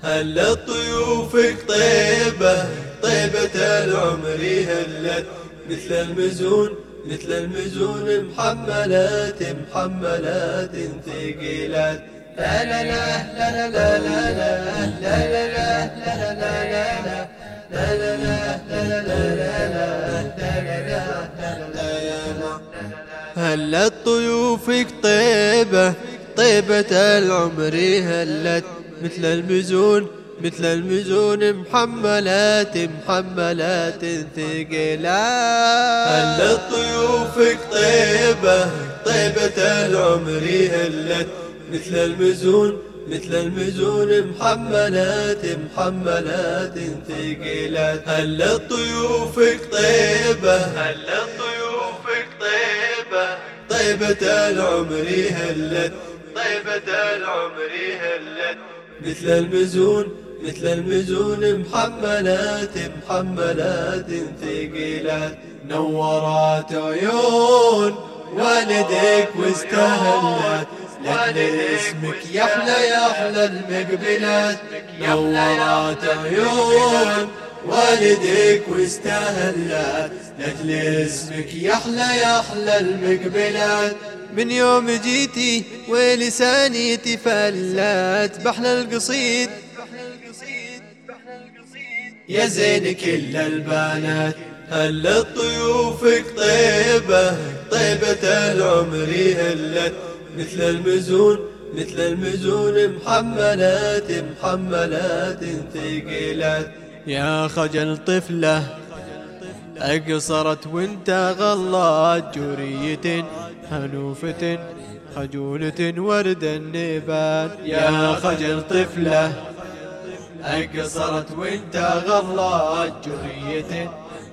هلا طيوفك طيبة؟ طيبة العمر هلت. مثل المزون مثل المزون محملات محملات ثقيلات. لا لا لا لا لا لا لا لا طيبة؟ طيبة العمر هلت مثل المزون؟ مثل المزون محملات محملات ثقيلات هلت طيوفك طيبة؟ طيبة العمر هلت مثل المزون مثل المزون محملات محملات ثقيلات. هل طيوفك طيبة؟ هل طيوفك طيبة؟ طيبة العمر هلت. طيبة العمر هلت. مثل المزون مثل المزون محملات محملات ثقيلات. نورات عيون والديك واستهلت. لأجل اسمك يحلى يحلى المقبلات نورات عيون والديك واستهلت لأجل اسمك يحلى يحلى المقبلات. من يوم جيتي ولساني تفلت بحلى القصيد. يا زين كل البنات هل طيوفك طيبة؟ طيبة العمر هلت. مثل المزون مثل المزون محملات محملات ثقيلات. يا خجل طفلة أقصرت وانت غلات جورية هنوفة خجولة ورد النبات. يا خجل طفلة أقصرت وانت غلات جورية